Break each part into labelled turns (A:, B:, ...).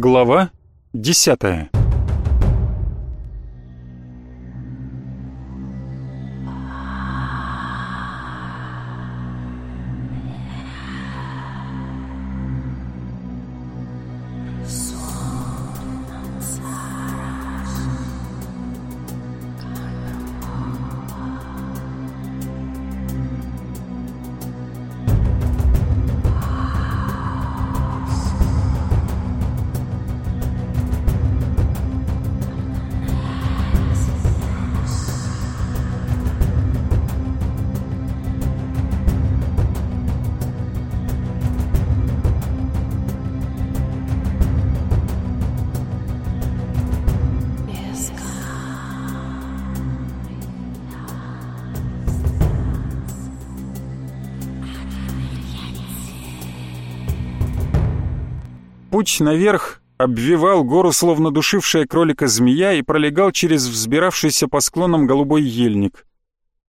A: Глава 10 ввысь наверх, обвивал гору, словно душившая кролика змея, и пролегал через взбиравшийся по склонам голубой ельник.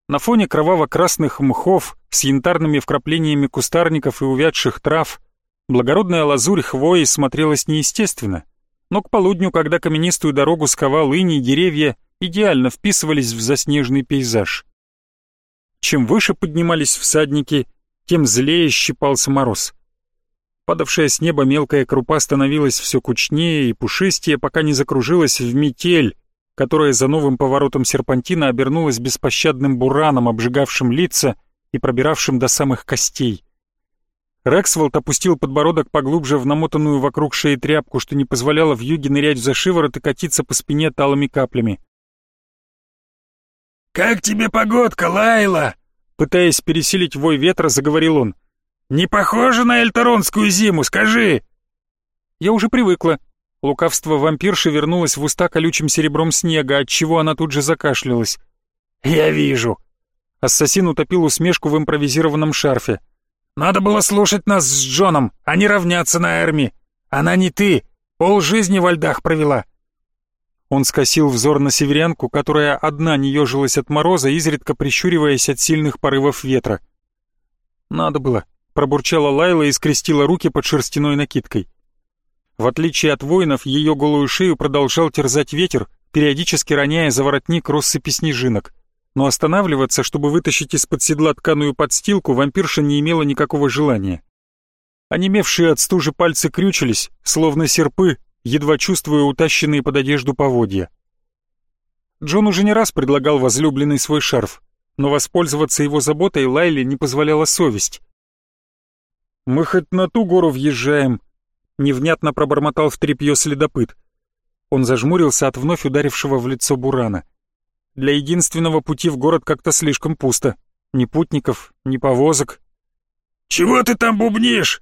A: На фоне кроваво-красных мхов с янтарными вкраплениями кустарников и увядших трав благородная лазурь хвои смотрелась неестественно, но к полудню, когда каменистую дорогу сковал иней, деревья идеально вписывались в заснеженный пейзаж. Чем выше поднимались всадники, тем злее щипался мороз — Падавшая с неба мелкая крупа становилась все кучнее и пушистее, пока не закружилась в метель, которая за новым поворотом серпантина обернулась беспощадным бураном, обжигавшим лица и пробиравшим до самых костей. Рексволд опустил подбородок поглубже в намотанную вокруг шеи тряпку, что не позволяло в юге нырять за шиворот и катиться по спине талыми каплями.
B: «Как тебе погодка, Лайла?»
A: Пытаясь пересилить вой ветра, заговорил он. «Не похоже на эльторонскую зиму, скажи!» Я уже привыкла. Лукавство вампирши вернулось в уста колючим серебром снега, отчего она тут же закашлялась.
B: «Я вижу!»
A: Ассасин утопил усмешку в импровизированном шарфе.
B: «Надо было слушать нас с Джоном, а не равняться на Эрми. Она не ты, пол жизни во льдах провела».
A: Он скосил взор на северянку, которая одна не ежилась от мороза, изредка прищуриваясь от сильных порывов ветра. «Надо было пробурчала Лайла и скрестила руки под шерстяной накидкой. В отличие от воинов, ее голую шею продолжал терзать ветер, периодически роняя за воротник россыпи снежинок. Но останавливаться, чтобы вытащить из-под седла тканую подстилку, вампирша не имела никакого желания. Онемевшие от стужи пальцы крючились, словно серпы, едва чувствуя утащенные под одежду поводья. Джон уже не раз предлагал возлюбленный свой шарф, но воспользоваться его заботой Лайле не позволяла совесть. «Мы хоть на ту гору въезжаем», — невнятно пробормотал в тряпье следопыт. Он зажмурился от вновь ударившего в лицо бурана. Для единственного пути в город как-то слишком пусто. Ни путников, ни повозок.
B: «Чего ты там бубнишь?»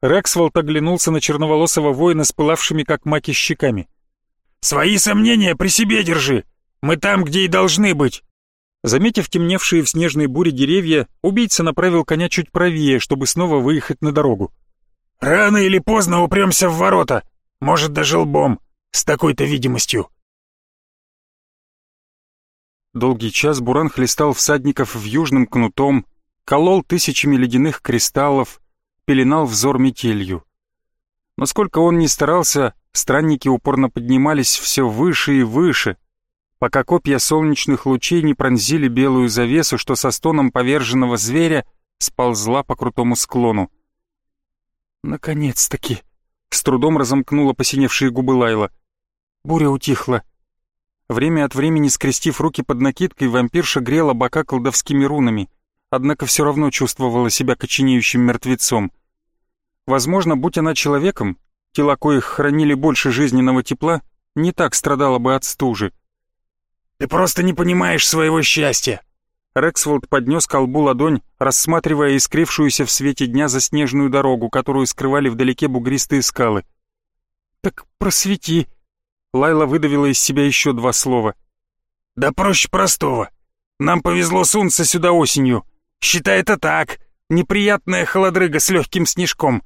A: Рексволд оглянулся на черноволосого воина с пылавшими как маки щеками.
B: «Свои сомнения при себе держи. Мы там, где и должны быть.
A: Заметив темневшие в снежной буре деревья, убийца направил коня чуть правее, чтобы снова выехать на дорогу.
B: «Рано или поздно упремся в ворота, может, даже лбом, с такой-то видимостью».
A: Долгий час Буран хлестал всадников в южным кнутом, колол тысячами ледяных кристаллов, пеленал взор метелью. Но сколько он ни старался, странники упорно поднимались все выше и выше — пока копья солнечных лучей не пронзили белую завесу, что со стоном поверженного зверя сползла по крутому склону. «Наконец-таки!» — с трудом разомкнула посиневшие губы Лайла. Буря утихла. Время от времени, скрестив руки под накидкой, вампирша грела бока колдовскими рунами, однако все равно чувствовала себя коченеющим мертвецом. Возможно, будь она человеком, тела коих хранили больше жизненного тепла, не так страдала бы от стужи.
B: Ты просто не понимаешь своего счастья!»
A: Рексволд поднес колбу ладонь, рассматривая искрившуюся в свете дня заснеженную дорогу, которую скрывали вдалеке бугристые скалы. «Так просвети!» Лайла выдавила из себя еще два слова.
B: «Да проще простого. Нам повезло сунуться сюда осенью. Считай это так. Неприятная холодрыга с легким снежком.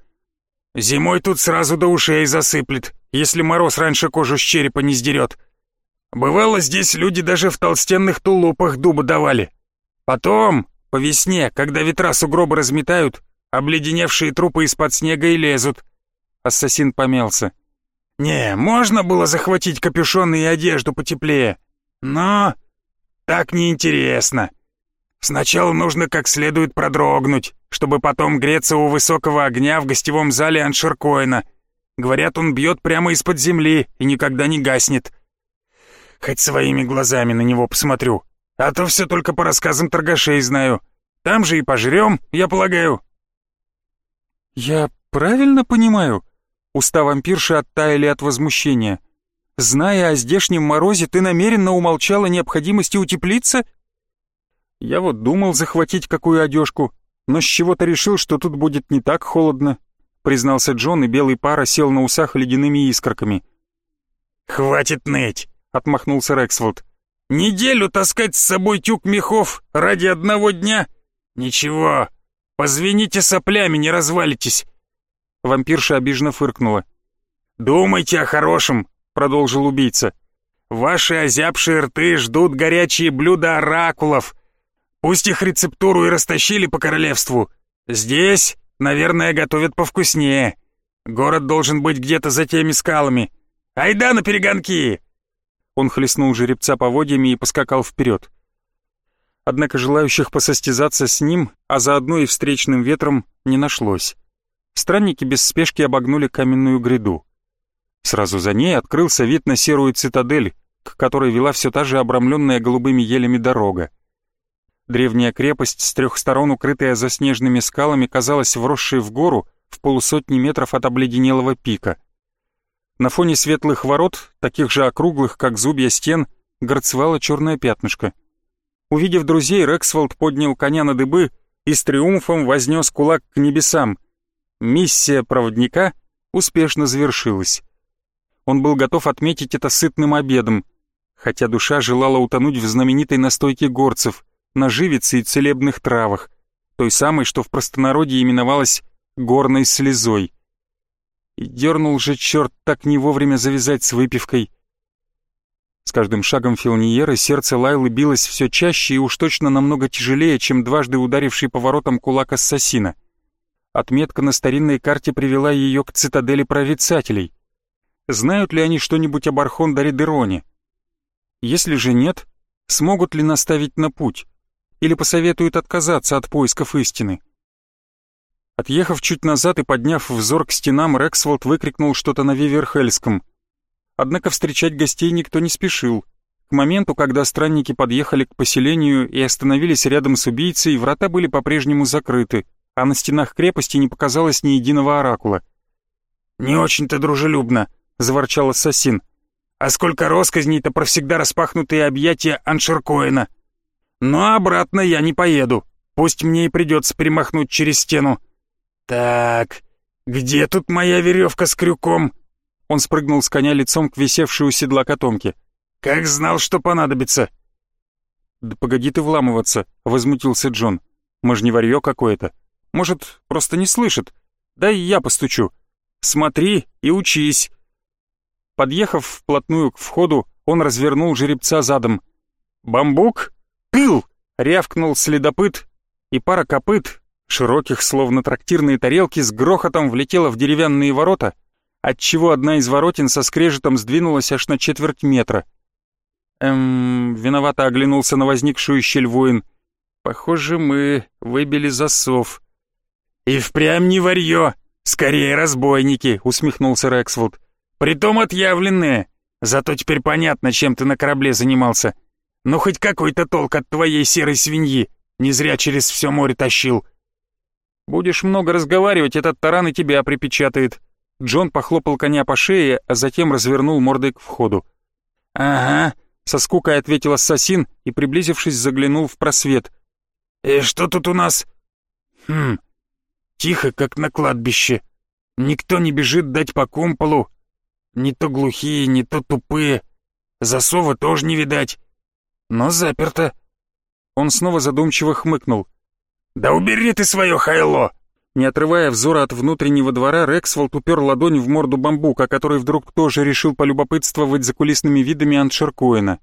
B: Зимой тут сразу до ушей засыплет, если мороз раньше кожу с черепа не сдерет. Бывало, здесь люди даже в толстенных тулупах дуба давали. Потом, по весне, когда ветра сугробы разметают, обледеневшие трупы из-под снега и лезут.
A: Ассасин помялся.
B: Не, можно было захватить капюшон и одежду потеплее, но так неинтересно. Сначала нужно как следует продрогнуть, чтобы потом греться у высокого огня в гостевом зале Аншеркоина. Говорят, он бьет прямо из-под земли и никогда не гаснет. Хоть своими глазами на него посмотрю, а то все только по рассказам торгашей знаю. Там же и пожрем, я полагаю».
A: «Я правильно понимаю?» Уста вампирши оттаяли от возмущения. «Зная о здешнем морозе, ты намеренно умолчала необходимости утеплиться?» Я вот думал захватить какую одежку, но с чего-то решил, что тут будет не так холодно, признался Джон, и белый пар сел на усах ледяными искорками.
B: «Хватит ныть!» — отмахнулся Рексфолд. «Неделю таскать с собой тюк мехов ради одного дня? Ничего, позвените соплями, не развалитесь!»
A: Вампирша обиженно фыркнула.
B: «Думайте о хорошем», — продолжил убийца. «Ваши озябшие рты ждут горячие блюда оракулов, Пусть их рецептуру и растащили по королевству. Здесь, наверное, готовят повкуснее. Город должен быть где-то за теми скалами. Айда на перегонки!»
A: Он хлестнул жеребца поводьями и поскакал вперед. Однако желающих посостязаться с ним, а заодно и встречным ветром, не нашлось. Странники без спешки обогнули каменную гряду. Сразу за ней открылся вид на серую цитадель, к которой вела все та же обрамленная голубыми елями дорога. Древняя крепость, с трех сторон укрытая заснеженными скалами, казалась вросшей в гору в полусотни метров от обледенелого пика. На фоне светлых ворот, таких же округлых, как зубья стен, горцевало черное пятнышко. Увидев друзей, Рексфолд поднял коня на дыбы и с триумфом вознес кулак к небесам. Миссия проводника успешно завершилась. Он был готов отметить это сытным обедом, хотя душа желала утонуть в знаменитой настойке горцев — на живице и целебных травах, той самой, что в простонародье именовалась горной слезой. И дернул же черт так не вовремя завязать с выпивкой. С каждым шагом Филниера сердце Лайлы билось все чаще и уж точно намного тяжелее, чем дважды ударивший поворотом кулак ассасина. Отметка на старинной карте привела ее к цитадели прорицателей. Знают ли они что-нибудь об Архондаре Дероне? Если же нет, смогут ли наставить на путь? или посоветует отказаться от поисков истины. Отъехав чуть назад и подняв взор к стенам, Рексволд выкрикнул что-то на Виверхельском. Однако встречать гостей никто не спешил. К моменту, когда странники подъехали к поселению и остановились рядом с убийцей, врата были по-прежнему закрыты, а на стенах крепости не показалось ни единого оракула.
B: «Не очень-то дружелюбно», — заворчал ассасин. «А сколько росказней-то про всегда распахнутые объятия Аншеркоина!» Но обратно я не поеду. Пусть мне и придется перемахнуть через стену. Так, где тут моя веревка с крюком? Он спрыгнул с коня лицом к висевшей у седла котомке. Как знал, что понадобится.
A: Да погоди ты вламываться, возмутился Джон. Мы же не варьё какое-то. Может, просто не слышит. Дай я постучу. Смотри и учись. Подъехав вплотную к входу, он развернул жеребца задом. «Бамбук?» «Пыл!» — рявкнул следопыт, и пара копыт, широких, словно трактирные тарелки, с грохотом влетела в деревянные ворота, отчего одна из воротин со скрежетом сдвинулась аж на четверть метра. Эм, виновато оглянулся на возникшую щель воин. Похоже, мы выбили засов.
B: «И впрямь не варьё, скорее разбойники», — усмехнулся Рексвуд. «Притом отъявленные. Зато теперь понятно, чем ты на корабле занимался. Ну хоть какой-то толк от твоей серой свиньи, не зря через все море тащил.
A: Будешь много разговаривать, этот таран и тебя припечатает. Джон похлопал коня по шее, а затем развернул мордой к входу.
B: «Ага», —
A: со скукой ответил ассасин и, приблизившись, заглянул в просвет.
B: «И что тут у нас?» «Хм, тихо, как на кладбище. Никто не бежит дать по кумполу. Не то глухие, не то тупые. Засова тоже не видать но заперто».
A: Он снова задумчиво хмыкнул.
B: «Да убери ты свое хайло!»
A: Не отрывая взора от внутреннего двора, Рексволд упер ладонь в морду бамбука, который вдруг тоже решил полюбопытствовать за кулисными видами Аншеркоина.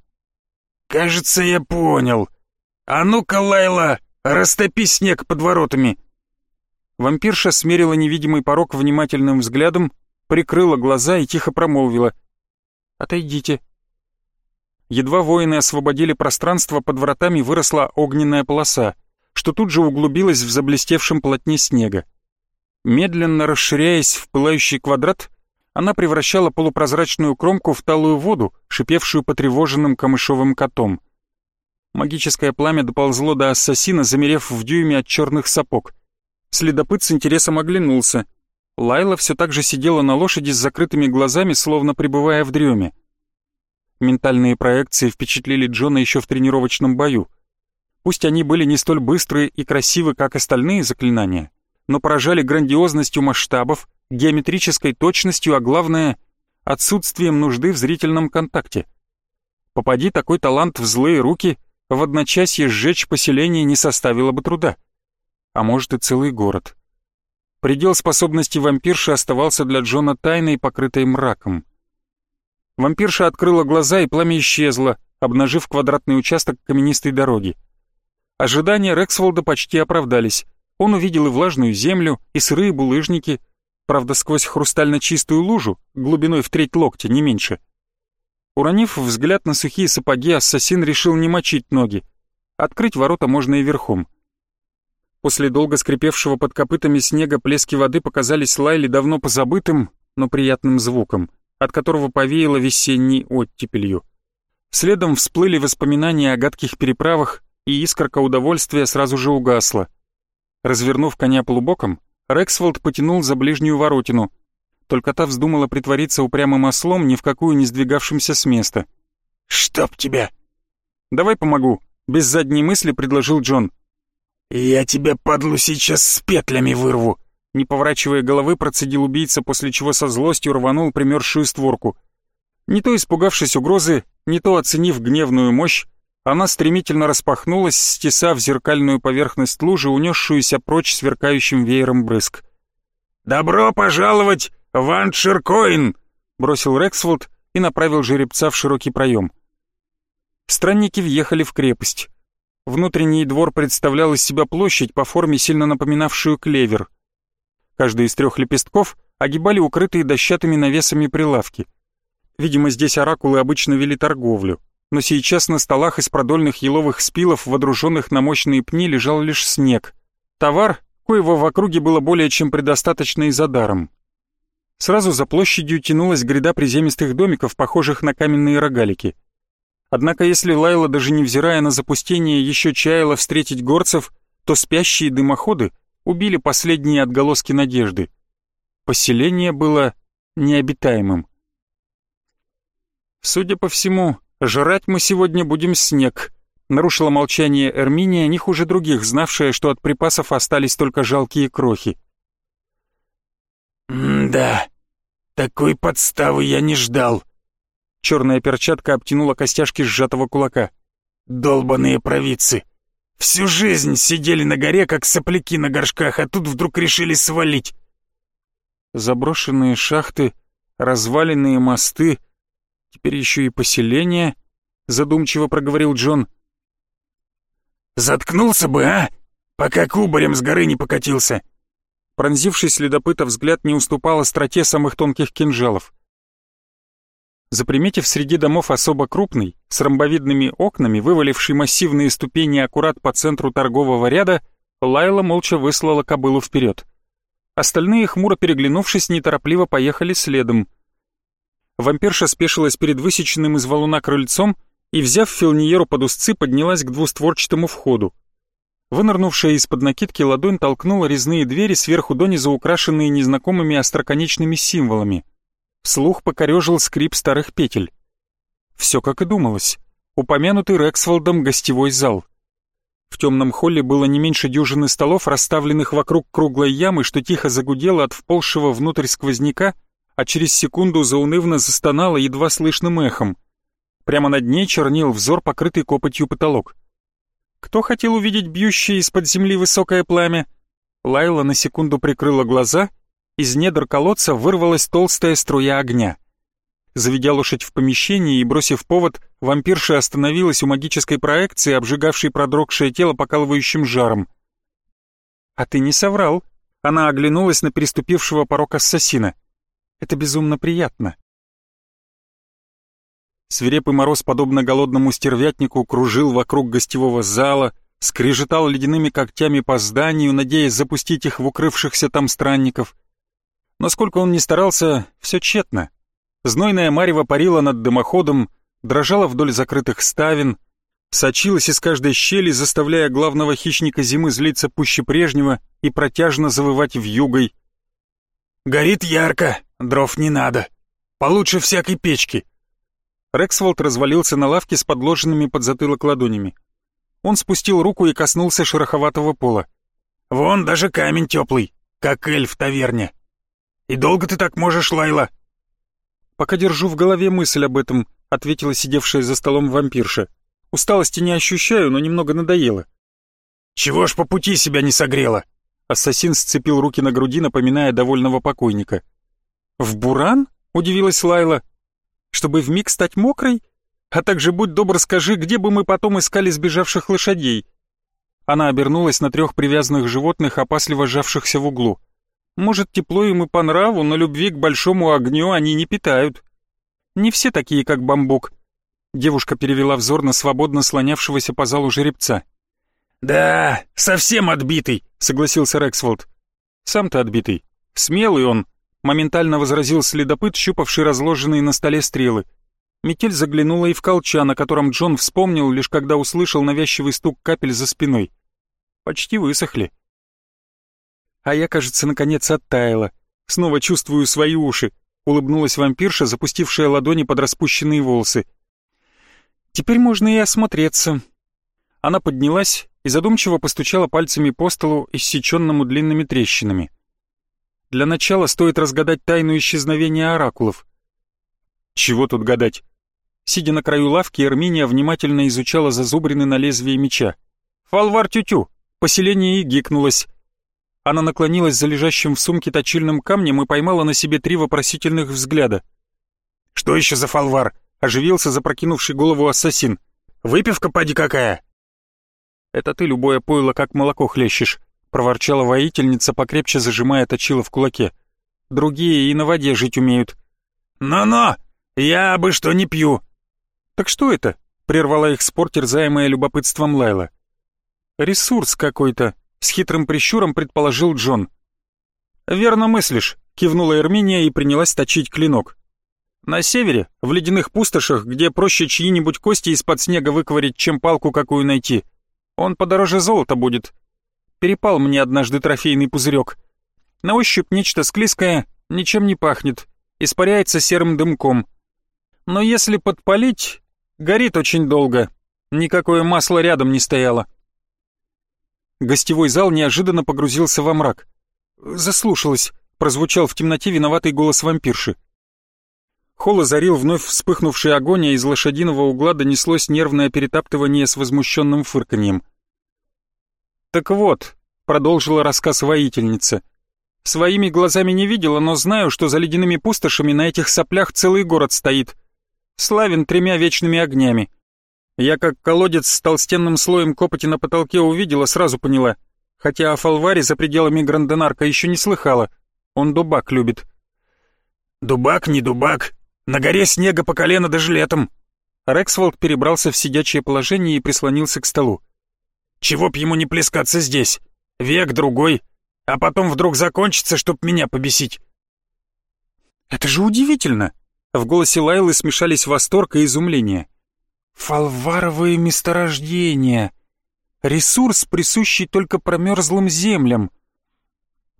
B: «Кажется, я понял. А ну-ка, Лайла, растопи снег под воротами!»
A: Вампирша смерила невидимый порог внимательным взглядом прикрыла глаза и тихо промолвила «Отойдите». Едва воины освободили пространство, под вратами выросла огненная полоса, что тут же углубилась в заблестевшем полотне снега. Медленно расширяясь в пылающий квадрат, она превращала полупрозрачную кромку в талую воду, шипевшую потревоженным камышовым котом. Магическое пламя доползло до ассасина, замерев в дюйме от черных сапог. Следопыт с интересом оглянулся. Лайла все так же сидела на лошади с закрытыми глазами, словно пребывая в дреме. Ментальные проекции впечатлили Джона еще в тренировочном бою. Пусть они были не столь быстрые и красивы, как остальные заклинания, но поражали грандиозностью масштабов, геометрической точностью, а главное — отсутствием нужды в зрительном контакте. Попади такой талант в злые руки, в одночасье сжечь поселение не составило бы труда. А может и целый город. Предел способности вампирши оставался для Джона тайной, покрытой мраком. Вампирша открыла глаза, и пламя исчезло, обнажив квадратный участок каменистой дороги. Ожидания Рексволда почти оправдались. Он увидел и влажную землю, и сырые булыжники, правда, сквозь хрустально чистую лужу, глубиной в треть локтя, не меньше. Уронив взгляд на сухие сапоги, ассасин решил не мочить ноги. Открыть ворота можно и верхом. После долго скрипевшего под копытами снега плески воды показались Лайле давно позабытым, но приятным звуком от которого повеяло весенней оттепелью. Следом всплыли воспоминания о гадких переправах, и искорка удовольствия сразу же угасла. Развернув коня полубоком, Рексфолд потянул за ближнюю воротину. Только та вздумала притвориться упрямым ослом, ни в какую не сдвигавшимся с места.
B: «Чтоб тебя!»
A: «Давай помогу», — без задней мысли предложил Джон.
B: «Я тебя, падлу, сейчас с петлями вырву!»
A: Не поворачивая головы, процедил убийца, после чего со злостью рванул примерзшую створку. Не то испугавшись угрозы, не то оценив гневную мощь, она стремительно распахнулась, стесав зеркальную поверхность лужи, унесшуюся прочь сверкающим веером брызг.
B: «Добро пожаловать в Анширкоин!» — бросил Рексфолд и направил жеребца в широкий проем. Странники въехали в крепость. Внутренний двор представлял из себя площадь по форме, сильно напоминавшую клевер — Каждый из трех лепестков огибали укрытые дощатыми навесами прилавки. Видимо, здесь оракулы обычно вели торговлю, но сейчас на столах из продольных еловых спилов, водруженных на мощные пни, лежал лишь снег. Товар, коего в округе было более чем предостаточно и за даром. Сразу за площадью тянулась гряда приземистых домиков, похожих на каменные рогалики. Однако если Лайла, даже невзирая на запустение, еще чаяла встретить горцев, то спящие дымоходы убили последние отголоски надежды. Поселение было необитаемым. «Судя по всему, жрать мы сегодня будем снег», нарушила молчание Эрминия, не хуже других, знавшая, что от припасов остались только жалкие крохи. «Да, такой подставы я не ждал».
A: Черная перчатка обтянула костяшки сжатого кулака.
B: «Долбаные провидцы! Всю жизнь сидели на горе, как сопляки на горшках, а тут вдруг решили свалить.
A: Заброшенные шахты, разваленные мосты, теперь еще и поселение, задумчиво проговорил Джон.
B: Заткнулся бы, а? Пока кубарем с горы не покатился.
A: Пронзивший следопыта взгляд не уступал остроте самых тонких кинжалов. Заприметив среди домов особо крупный, с ромбовидными окнами, вываливший массивные ступени аккурат по центру торгового ряда, Лайла молча выслала кобылу вперед. Остальные, хмуро переглянувшись, неторопливо поехали следом. Вампирша спешилась перед высеченным из валуна крыльцом и, взяв филниеру под узцы, поднялась к двустворчатому входу. Вынырнувшая из-под накидки ладонь толкнула резные двери сверху донизу, украшенные незнакомыми остроконечными символами — Слух покорежил скрип старых петель. Все как и думалось. Упомянутый Рексфолдом гостевой зал. В темном холле было не меньше дюжины столов, расставленных вокруг круглой ямы, что тихо загудело от вползшего внутрь сквозняка, а через секунду заунывно застонало едва слышным эхом. Прямо над ней чернил взор, покрытый копотью потолок. Кто хотел увидеть бьющее из-под земли высокое пламя? Лайла на секунду прикрыла глаза из недр колодца вырвалась толстая струя огня. Заведя лошадь в помещение и бросив повод, вампирша остановилась у магической проекции, обжигавшей продрогшее тело покалывающим жаром. «А ты не соврал», — она оглянулась на переступившего порог ассасина. Это безумно приятно. Свирепый мороз, подобно голодному стервятнику, кружил вокруг гостевого зала, скрежетал ледяными когтями по зданию, надеясь запустить их в укрывшихся там странников. Но сколько он ни старался, все тщетно. Знойная марево парила над дымоходом, дрожала вдоль закрытых ставен, сочилась из каждой щели, заставляя главного хищника зимы злиться пуще прежнего и протяжно завывать вьюгой.
B: «Горит ярко, дров не надо. Получше всякой печки».
A: Рексволд развалился на лавке с подложенными под затылок ладонями. Он спустил руку и коснулся шероховатого пола.
B: «Вон даже камень теплый, как эль в таверне. И долго ты так можешь, Лайла?»
A: «Пока держу в голове мысль об этом», — ответила сидевшая за столом вампирша. «Усталости не ощущаю, но немного надоело».
B: «Чего ж по пути себя не согрела?»
A: Ассасин сцепил руки на груди, напоминая довольного покойника. «В буран?» — удивилась Лайла. «Чтобы вмиг стать мокрой? А также будь добр, скажи, где бы мы потом искали сбежавших лошадей?» Она обернулась на трех привязанных животных, опасливо сжавшихся в углу. «Может, тепло им и по нраву, но любви к большому огню они не питают. Не все такие, как бамбук». Девушка перевела взор на свободно слонявшегося по залу жеребца.
B: «Да, совсем отбитый», — согласился Рексфолд.
A: «Сам-то отбитый. Смелый он», — моментально возразил следопыт, щупавший разложенные на столе стрелы. Метель заглянула и в колчан, о котором Джон вспомнил, лишь когда услышал навязчивый стук капель за спиной. Почти высохли. А я, кажется, наконец оттаяла. Снова чувствую свои уши, улыбнулась вампирша, запустившая ладони под распущенные волосы. Теперь можно и осмотреться. Она поднялась и задумчиво постучала пальцами по столу, иссеченному длинными трещинами. Для начала стоит разгадать тайну исчезновения оракулов. Чего тут гадать? Сидя на краю лавки, Эрминия внимательно изучала зазубрины на лезвие меча. «Фалвар тютю!» Поселение и гикнулось. Она наклонилась за лежащим в сумке точильным камнем и поймала на себе три вопросительных взгляда.
B: «Что еще за фалвар?» — оживился запрокинувший голову ассасин. «Выпивка, поди какая!»
A: «Это ты любое пойло как молоко хлещешь», — проворчала воительница, покрепче зажимая точило в кулаке. «Другие и на воде жить умеют».
B: «Но-но! Я бы что не пью!»
A: «Так что это?» — прервала их спор, терзаемая любопытством Лайла. «Ресурс какой-то», — с хитрым прищуром предположил Джон. «Верно мыслишь», — кивнула Эрминия и принялась точить клинок. «На севере, в ледяных пустошах, где проще чьи-нибудь кости из-под снега выковырять, чем палку какую найти, он подороже золота будет. Перепал мне однажды трофейный пузырек. На ощупь нечто склизкое, ничем не пахнет, испаряется серым дымком. Но если подпалить, горит очень долго. Никакое масло рядом не стояло. Гостевой зал неожиданно погрузился во мрак. «Заслушалась», — прозвучал в темноте виноватый голос вампирши. Холл озарил вновь вспыхнувший огонь, а из лошадиного угла донеслось нервное перетаптывание с возмущенным фырканьем. «Так вот», — продолжила рассказ воительница, — «своими глазами не видела, но знаю, что за ледяными пустошами на этих соплях целый город стоит. Славен тремя вечными огнями. Я как колодец с толстенным слоем копоти на потолке увидела, сразу поняла. Хотя о Фалваре за пределами Гранденарка еще не слыхала. Он дубак любит».
B: «Дубак, не дубак», на горе снега по колено даже летом.
A: Рексволд перебрался в сидячее положение и прислонился к столу.
B: Чего б ему не плескаться здесь? Век другой, а потом вдруг закончится, чтоб меня побесить.
A: Это же удивительно. В голосе Лайлы смешались восторг и изумление. Фалваровые месторождения. Ресурс, присущий только промерзлым землям.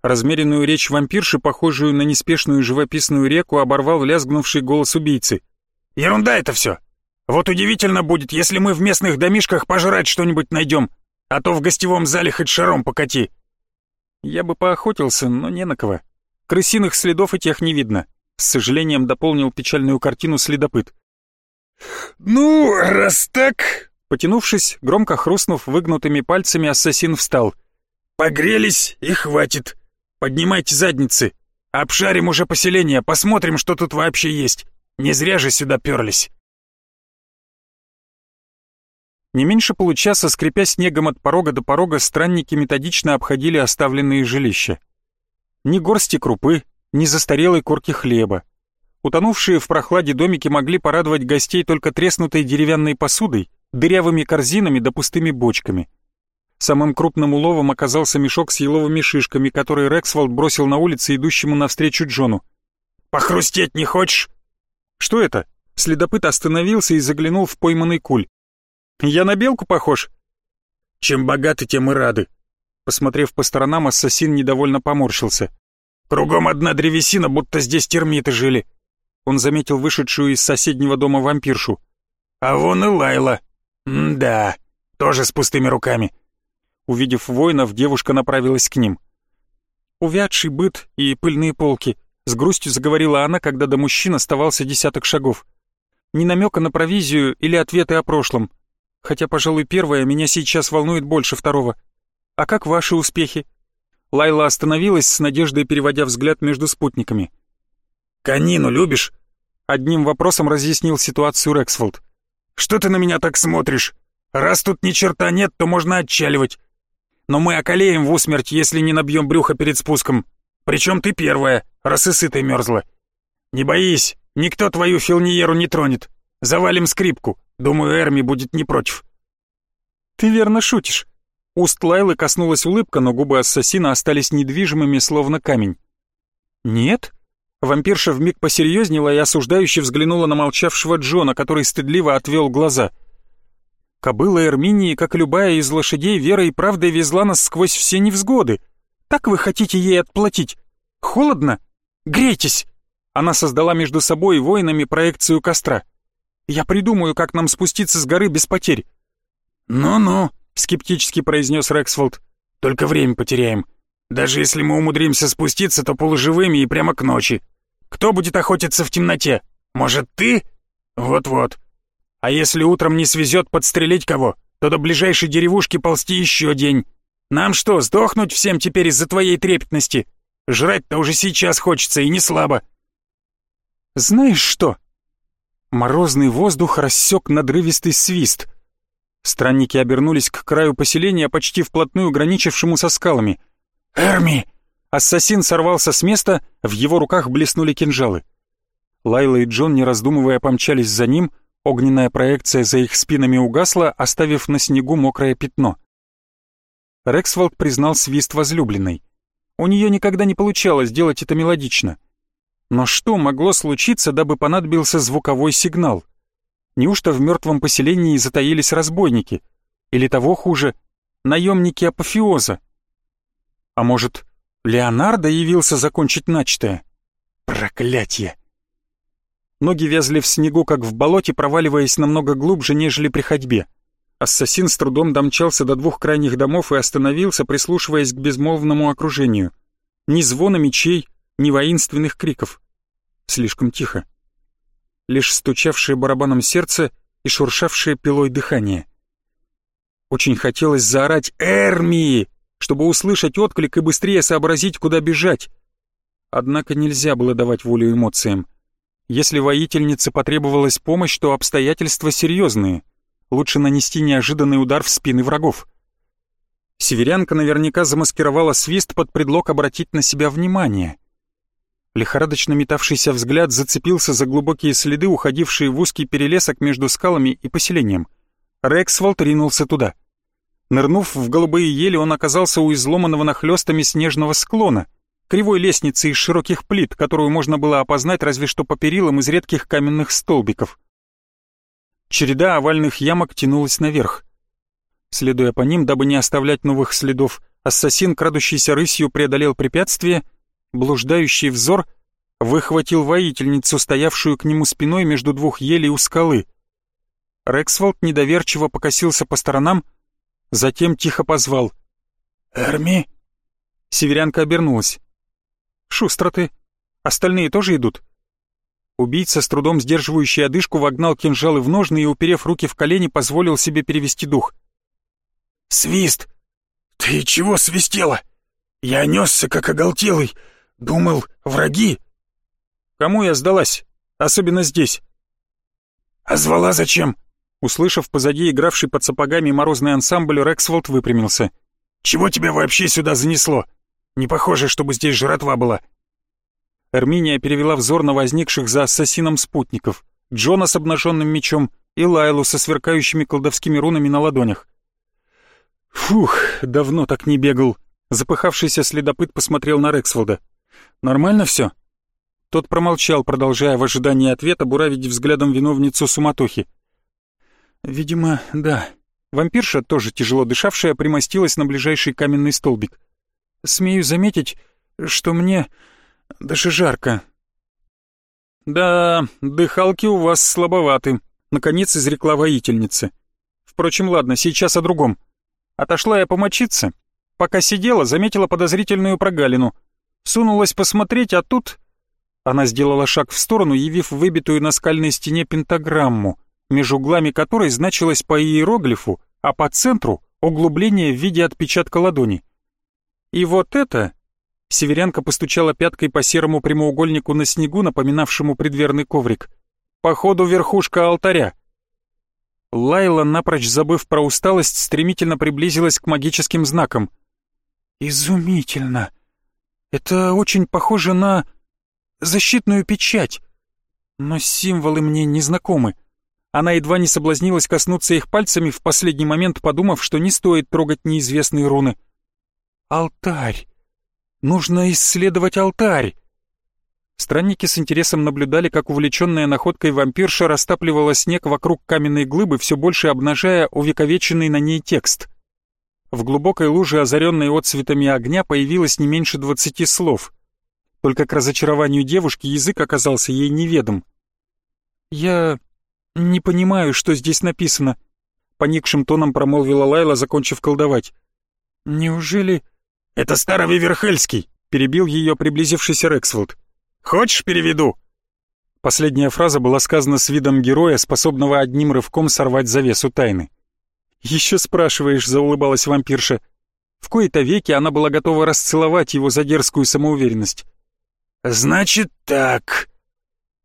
A: Размеренную речь вампирши, похожую на неспешную живописную реку, оборвал лязгнувший голос убийцы.
B: «Ерунда это все! Вот удивительно будет, если мы в местных домишках пожрать что-нибудь найдем, а то в гостевом зале хоть шаром покати».
A: «Я бы поохотился, но не на кого. Крысиных следов и тех не видно», — с сожалением дополнил печальную картину следопыт.
B: «Ну, раз так...»
A: Потянувшись, громко хрустнув выгнутыми пальцами, ассасин встал.
B: «Погрелись и хватит. Поднимайте задницы. Обшарим уже поселение, посмотрим, что тут вообще есть. Не зря же сюда перлись.
A: Не меньше получаса, скрипя снегом от порога до порога, странники методично обходили оставленные жилища. Ни горсти крупы, ни застарелой корки хлеба. Утонувшие в прохладе домики могли порадовать гостей только треснутой деревянной посудой, дырявыми корзинами да пустыми бочками. Самым крупным уловом оказался мешок с еловыми шишками, который Рексволд бросил на улице идущему навстречу Джону.
B: «Похрустеть не хочешь?»
A: «Что это?» Следопыт остановился и заглянул в пойманный куль. «Я на белку похож?»
B: «Чем богаты, тем и рады».
A: Посмотрев по сторонам, ассасин недовольно поморщился.
B: «Кругом одна древесина, будто здесь термиты жили».
A: Он заметил вышедшую из соседнего дома вампиршу.
B: «А вон и Лайла. М-да, тоже с пустыми руками».
A: Увидев воинов, девушка направилась к ним. «Увядший быт и пыльные полки», — с грустью заговорила она, когда до мужчин оставался десяток шагов. «Ни намека на провизию или ответы о прошлом. Хотя, пожалуй, первое меня сейчас волнует больше второго. А как ваши успехи?» Лайла остановилась с надеждой, переводя взгляд между спутниками.
B: «Конину любишь?»
A: Одним вопросом разъяснил ситуацию Рексфолд.
B: «Что ты на меня так смотришь? Раз тут ни черта нет, то можно отчаливать но мы околеем в усмерть, если не набьем брюхо перед спуском. Причем ты первая, раз и сытая мерзла. Не боись, никто твою филниеру не тронет. Завалим скрипку. Думаю, Эрми будет не против.
A: Ты верно шутишь. Уст Лайлы коснулась улыбка, но губы ассасина остались недвижимыми, словно камень. Нет? Вампирша вмиг посерьезнела и осуждающе взглянула на молчавшего Джона, который стыдливо отвел глаза — Кобыла Эрминии, как любая из лошадей, верой и правдой везла нас сквозь все невзгоды. Так вы хотите ей отплатить? Холодно? Грейтесь!» Она создала между собой и воинами проекцию костра. «Я придумаю, как нам спуститься с горы без потерь».
B: «Ну-ну», — скептически произнес Рексфолд. «Только время потеряем. Даже если мы умудримся спуститься, то полуживыми и прямо к ночи. Кто будет охотиться в темноте? Может, ты? Вот-вот. А если утром не свезет подстрелить кого, то до ближайшей деревушки ползти еще день. Нам что, сдохнуть всем теперь из-за твоей трепетности? Жрать-то уже сейчас хочется и не слабо.
A: Знаешь что? Морозный воздух рассек надрывистый свист. Странники обернулись к краю поселения, почти вплотную граничившему со скалами.
B: «Эрми!»
A: Ассасин сорвался с места, в его руках блеснули кинжалы. Лайла и Джон, не раздумывая, помчались за ним — Огненная проекция за их спинами угасла, оставив на снегу мокрое пятно. Рексволд признал свист возлюбленной. У нее никогда не получалось делать это мелодично. Но что могло случиться, дабы понадобился звуковой сигнал? Неужто в мертвом поселении затаились разбойники? Или того хуже, наемники апофеоза? А может, Леонардо явился закончить начатое? Проклятье! Ноги вязли в снегу, как в болоте, проваливаясь намного глубже, нежели при ходьбе. Ассасин с трудом домчался до двух крайних домов и остановился, прислушиваясь к безмолвному окружению. Ни звона мечей, ни воинственных криков. Слишком тихо. Лишь стучавшее барабаном сердце и шуршавшее пилой дыхание. Очень хотелось заорать «Эрми!», чтобы услышать отклик и быстрее сообразить, куда бежать. Однако нельзя было давать волю эмоциям. Если воительнице потребовалась помощь, то обстоятельства серьезные. Лучше нанести неожиданный удар в спины врагов. Северянка наверняка замаскировала свист под предлог обратить на себя внимание. Лихорадочно метавшийся взгляд зацепился за глубокие следы, уходившие в узкий перелесок между скалами и поселением. Рексволд ринулся туда. Нырнув в голубые ели, он оказался у изломанного нахлёстами снежного склона — кривой лестницы из широких плит, которую можно было опознать разве что по перилам из редких каменных столбиков. Череда овальных ямок тянулась наверх. Следуя по ним, дабы не оставлять новых следов, ассасин, крадущийся рысью, преодолел препятствие, блуждающий взор выхватил воительницу, стоявшую к нему спиной между двух елей у скалы. Рексволд недоверчиво покосился по сторонам, затем тихо позвал «Эрми?» Северянка обернулась. «Шустро ты. Остальные тоже идут?» Убийца, с трудом сдерживающий одышку, вогнал кинжалы в ножны и, уперев руки в колени, позволил себе перевести дух.
B: «Свист! Ты чего свистела? Я несся, как оголтелый. Думал, враги!»
A: «Кому я сдалась? Особенно здесь».
B: «А звала зачем?»
A: Услышав позади игравший под сапогами морозный ансамбль, Рексволд выпрямился.
B: «Чего тебя вообще сюда занесло? Не похоже, чтобы здесь жратва была».
A: Эрминия перевела взор на возникших за ассасином спутников, Джона с обнаженным мечом и Лайлу со сверкающими колдовскими рунами на ладонях. «Фух, давно так не бегал», — запыхавшийся следопыт посмотрел на Рексфолда. «Нормально все?» Тот промолчал, продолжая в ожидании ответа буравить взглядом виновницу суматохи. «Видимо, да». Вампирша, тоже тяжело дышавшая, примостилась на ближайший каменный столбик. «Смею заметить, что мне даже жарко». «Да, дыхалки у вас слабоваты», — наконец изрекла воительница. «Впрочем, ладно, сейчас о другом. Отошла я помочиться. Пока сидела, заметила подозрительную прогалину. Сунулась посмотреть, а тут...» Она сделала шаг в сторону, явив выбитую на скальной стене пентаграмму, между углами которой значилось по иероглифу, а по центру — углубление в виде отпечатка ладони. И вот это... Северянка постучала пяткой по серому прямоугольнику на снегу, напоминавшему предверный коврик. Походу, верхушка алтаря. Лайла, напрочь забыв про усталость, стремительно приблизилась к магическим знакам. «Изумительно! Это очень похоже на защитную печать, но символы мне незнакомы. Она едва не соблазнилась коснуться их пальцами в последний момент, подумав, что не стоит трогать неизвестные руны. «Алтарь! Нужно исследовать алтарь!» Странники с интересом наблюдали, как увлеченная находкой вампирша растапливала снег вокруг каменной глыбы, все больше обнажая увековеченный на ней текст. В глубокой луже, озаренной отцветами огня, появилось не меньше двадцати слов. Только к разочарованию девушки язык оказался ей неведом. «Я «Не понимаю, что здесь написано», — поникшим тоном промолвила Лайла, закончив колдовать. «Неужели...»
B: «Это Старовиверхельский», — перебил ее приблизившийся Рексфолд. «Хочешь, переведу?»
A: Последняя фраза была сказана с видом героя, способного одним рывком сорвать завесу тайны. «Еще спрашиваешь», — заулыбалась вампирша. В кои-то веки она была готова расцеловать его за дерзкую самоуверенность.
B: «Значит так»,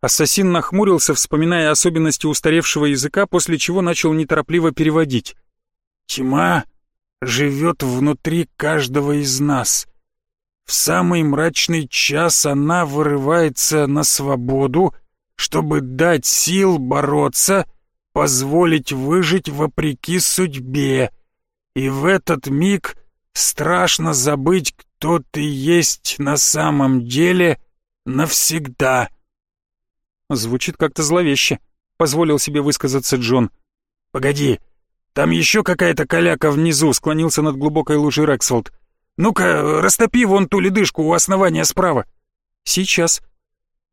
A: Ассасин нахмурился, вспоминая особенности устаревшего языка, после чего начал неторопливо переводить.
B: «Тьма живет внутри каждого из нас. В самый мрачный час она вырывается на свободу, чтобы дать сил бороться, позволить выжить вопреки судьбе. И в этот миг страшно забыть, кто ты есть на самом деле навсегда».
A: Звучит как-то зловеще, позволил себе высказаться Джон.
B: Погоди, там еще какая-то каляка внизу, склонился над глубокой лужей Рексфолд. Ну-ка, растопи вон ту ледышку у основания справа.
A: Сейчас.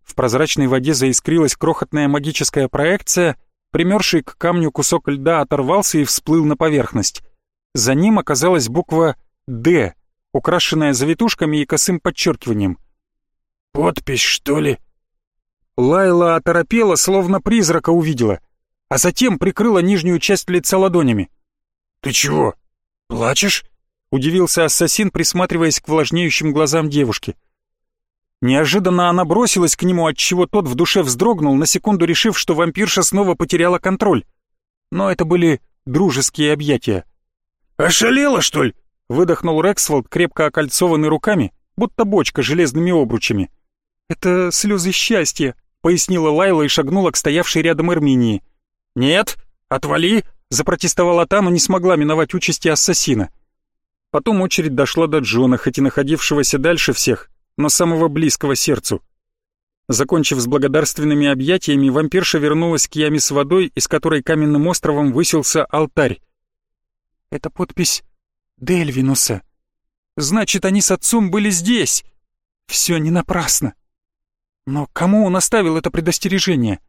A: В прозрачной воде заискрилась крохотная магическая проекция, примерший к камню кусок льда оторвался и всплыл на поверхность. За ним оказалась буква «Д», украшенная завитушками и косым подчеркиванием.
B: «Подпись, что ли?»
A: Лайла оторопела, словно призрака увидела, а затем прикрыла нижнюю часть лица ладонями.
B: «Ты чего, плачешь?»
A: — удивился ассасин, присматриваясь к влажнеющим глазам девушки. Неожиданно она бросилась к нему, отчего тот в душе вздрогнул, на секунду решив, что вампирша снова потеряла контроль. Но это были дружеские объятия.
B: «Ошалела, что ли?»
A: — выдохнул Рексфолд, крепко окольцованный руками, будто бочка железными обручами. «Это слезы счастья», — пояснила Лайла и шагнула к стоявшей рядом Эрминии. «Нет, отвали!» — запротестовала та, но не смогла миновать участи ассасина. Потом очередь дошла до Джона, хоть и находившегося дальше всех, но самого близкого сердцу. Закончив с благодарственными объятиями, вампирша вернулась к яме с водой, из которой каменным островом высился алтарь. «Это подпись Дельвинуса. Значит, они с отцом были здесь. Все не напрасно». Но кому он оставил это предостережение?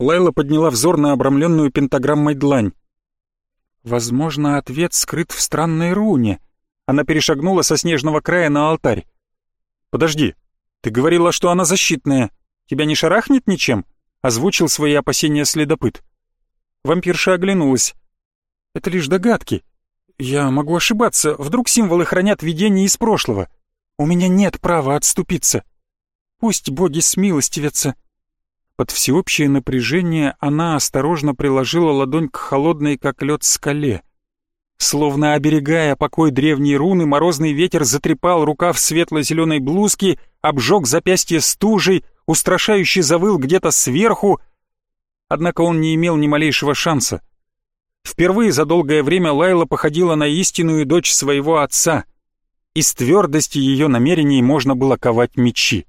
A: Лайла подняла взор на обрамленную пентаграммой длань. Возможно, ответ скрыт в странной руне. Она перешагнула со снежного края на алтарь. «Подожди, ты говорила, что она защитная. Тебя не шарахнет ничем?» Озвучил свои опасения следопыт. Вампирша оглянулась. «Это лишь догадки. Я могу ошибаться, вдруг символы хранят видение из прошлого. У меня нет права отступиться. Пусть боги смилостивятся. Под всеобщее напряжение она осторожно приложила ладонь к холодной, как лед, скале. Словно оберегая покой древней руны, морозный ветер затрепал рукав светло-зеленой блузки, обжег запястье стужей, устрашающе завыл где-то сверху. Однако он не имел ни малейшего шанса. Впервые за долгое время Лайла походила на истинную дочь своего отца. Из твердости ее намерений можно было ковать мечи.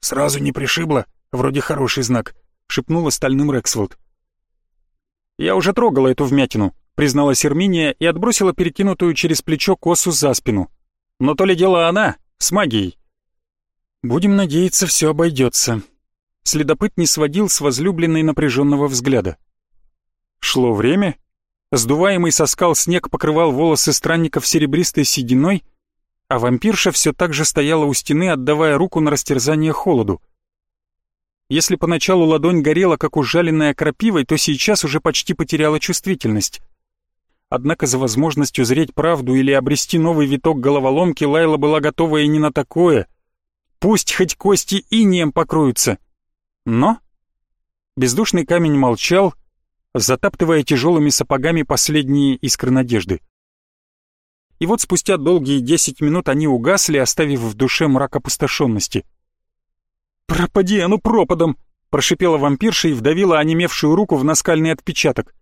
B: «Сразу не пришибло? Вроде хороший знак», — шепнула стальным Рексфолд.
A: «Я уже трогала эту вмятину», призналась Эрминия и отбросила перекинутую через плечо косу за спину. «Но то ли дело она, с магией». «Будем надеяться, все обойдется». Следопыт не сводил с возлюбленной напряженного взгляда. Шло время. Сдуваемый со скал снег покрывал волосы странников серебристой сединой, а вампирша все так же стояла у стены, отдавая руку на растерзание холоду. Если поначалу ладонь горела, как ужаленная крапивой, то сейчас уже почти потеряла чувствительность. Однако за возможностью зреть правду или обрести новый виток головоломки Лайла была готова и не на такое. Пусть хоть кости инеем покроются. Но бездушный камень молчал, затаптывая тяжелыми сапогами последние искры надежды. И вот спустя долгие десять минут они угасли, оставив в душе мрак опустошенности. «Пропади, ну пропадом!» — прошипела вампирша и вдавила онемевшую руку в наскальный отпечаток.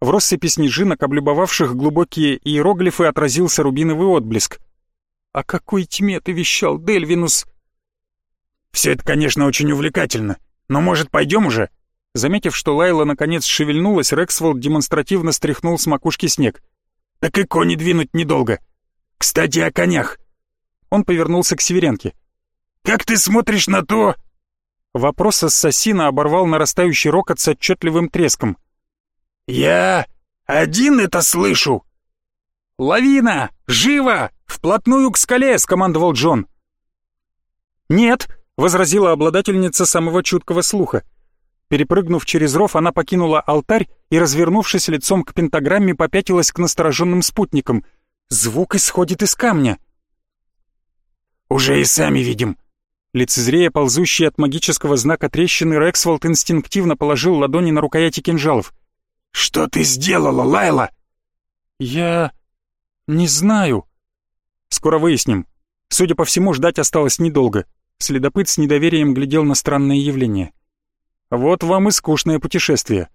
A: В россыпи снежинок, облюбовавших глубокие иероглифы, отразился рубиновый отблеск. «О какой тьме ты вещал, Дельвинус?»
B: «Все это, конечно, очень увлекательно, но, может, пойдем уже?»
A: Заметив, что Лайла наконец шевельнулась, Рексволд демонстративно стряхнул с макушки снег.
B: «Так и кони двинуть недолго. Кстати, о конях».
A: Он повернулся к северянке.
B: «Как ты смотришь на то...»
A: Вопрос ассасина оборвал нарастающий рокот с отчетливым треском.
B: «Я один это слышу!»
A: «Лавина! Живо! Вплотную к скале!» — скомандовал Джон. «Нет!» — возразила обладательница самого чуткого слуха. Перепрыгнув через ров, она покинула алтарь и, развернувшись лицом к пентаграмме, попятилась к настороженным спутникам. Звук исходит из камня.
B: «Уже и сами видим»,
A: Лицезрея ползущий от магического знака трещины, Рексволд инстинктивно положил ладони на рукояти кинжалов.
B: «Что ты сделала, Лайла?»
A: «Я... не знаю». «Скоро выясним. Судя по всему, ждать осталось недолго». Следопыт с недоверием глядел на странное явление. «Вот вам и скучное путешествие».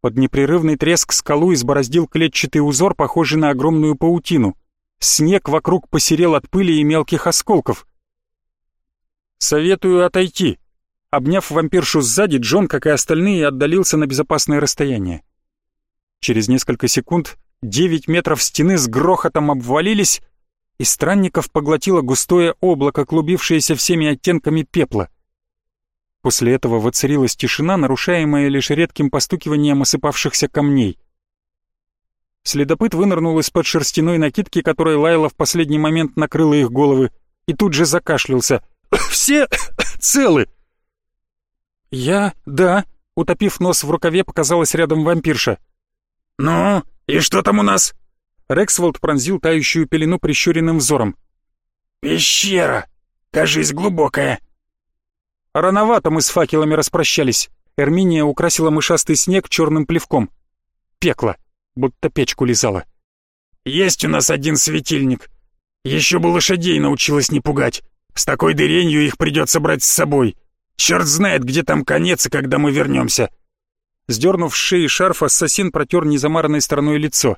A: Под непрерывный треск скалу избороздил клетчатый узор, похожий на огромную паутину. Снег вокруг посерел от пыли и мелких осколков. «Советую отойти», Обняв вампиршу сзади, Джон, как и остальные, отдалился на безопасное расстояние. Через несколько секунд девять метров стены с грохотом обвалились, и странников поглотило густое облако, клубившееся всеми оттенками пепла. После этого воцарилась тишина, нарушаемая лишь редким постукиванием осыпавшихся камней. Следопыт вынырнул из-под шерстяной накидки, которой Лайла в последний момент накрыла их головы, и тут же закашлялся. «Все целы!» «Я... да», — утопив нос в рукаве, показалась рядом вампирша.
B: «Ну, и что там у нас?»
A: Рексволд пронзил тающую пелену прищуренным взором.
B: «Пещера! Кажись, глубокая!»
A: Рановато мы с факелами распрощались. Эрминия украсила мышастый снег черным плевком. Пекло, будто печку лизала.
B: «Есть у нас один светильник. Еще бы лошадей научилась не пугать. С такой дыренью их придется брать с собой. Черт знает, где там конец и когда мы вернемся.
A: Сдернув с шеи шарф, ассасин протер незамаранной стороной лицо.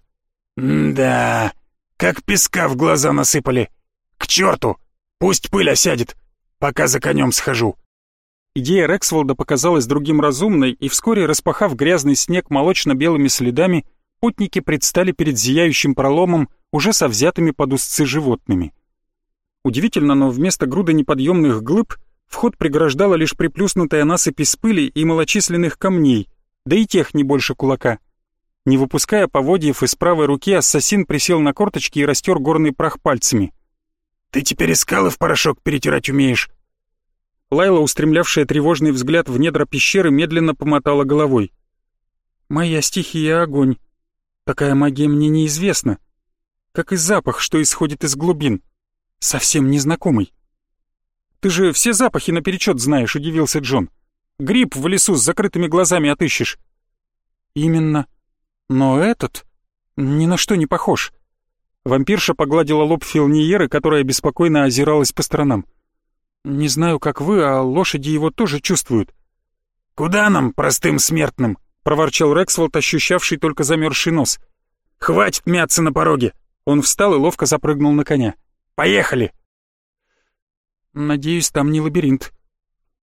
B: «Да, как песка в глаза насыпали. К черту! Пусть пыль осядет, пока за конем схожу».
A: Идея Рексволда показалась другим разумной, и вскоре, распахав грязный снег молочно-белыми следами, путники предстали перед зияющим проломом, уже со взятыми под узцы животными. Удивительно, но вместо груды неподъемных глыб Вход преграждала лишь приплюснутая насыпь из пыли и малочисленных камней, да и тех не больше кулака. Не выпуская поводьев из правой руки, ассасин присел на корточки и растер горный прах пальцами.
B: «Ты теперь и скалы в порошок перетирать умеешь?»
A: Лайла, устремлявшая тревожный взгляд в недра пещеры, медленно помотала головой. «Моя стихия — огонь. Такая магия мне неизвестна. Как и запах, что исходит из глубин. Совсем незнакомый. «Ты же все запахи наперечет знаешь», — удивился Джон. «Гриб в лесу с закрытыми глазами отыщешь». «Именно. Но этот...» ни на что не похож. Вампирша погладила лоб Филниеры, которая беспокойно озиралась по сторонам. «Не знаю, как вы, а лошади его тоже чувствуют».
B: «Куда нам, простым смертным?» — проворчал Рексволд, ощущавший только замерзший нос. «Хватит мяться на пороге!» Он встал и ловко запрыгнул на коня. «Поехали!»
A: «Надеюсь, там не лабиринт».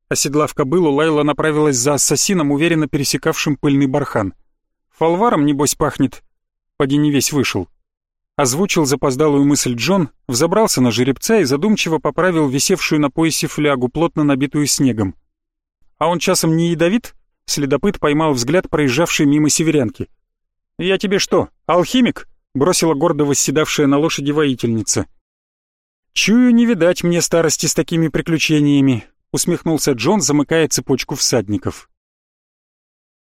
A: Оседлав кобылу, Лайла направилась за ассасином, уверенно пересекавшим пыльный бархан. «Фолваром, небось, пахнет?» Поди не весь вышел. Озвучил запоздалую мысль Джон, взобрался на жеребца и задумчиво поправил висевшую на поясе флягу, плотно набитую снегом. «А он часом не ядовит?» Следопыт поймал взгляд проезжавшей мимо северянки. «Я тебе что, алхимик?» — бросила гордо восседавшая на лошади воительница. «Чую, не видать мне старости с такими приключениями», — усмехнулся Джон, замыкая цепочку всадников.